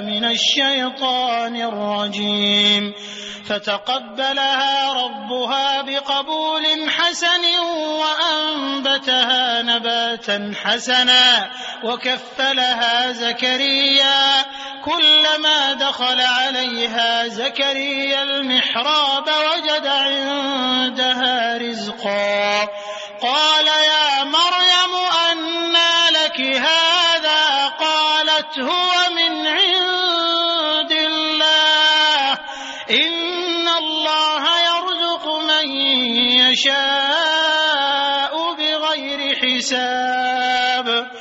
من الشيطان الرجيم. فتقبلها ربها بقبول حسن وأنبتها نباتا حسنا وكفلها زكريا. كلما دخل عليها زكريا المحراب وجد عندها رزقا. قال قالت هو من عند الله. إن الله يرزق من يشاء بغير حساب.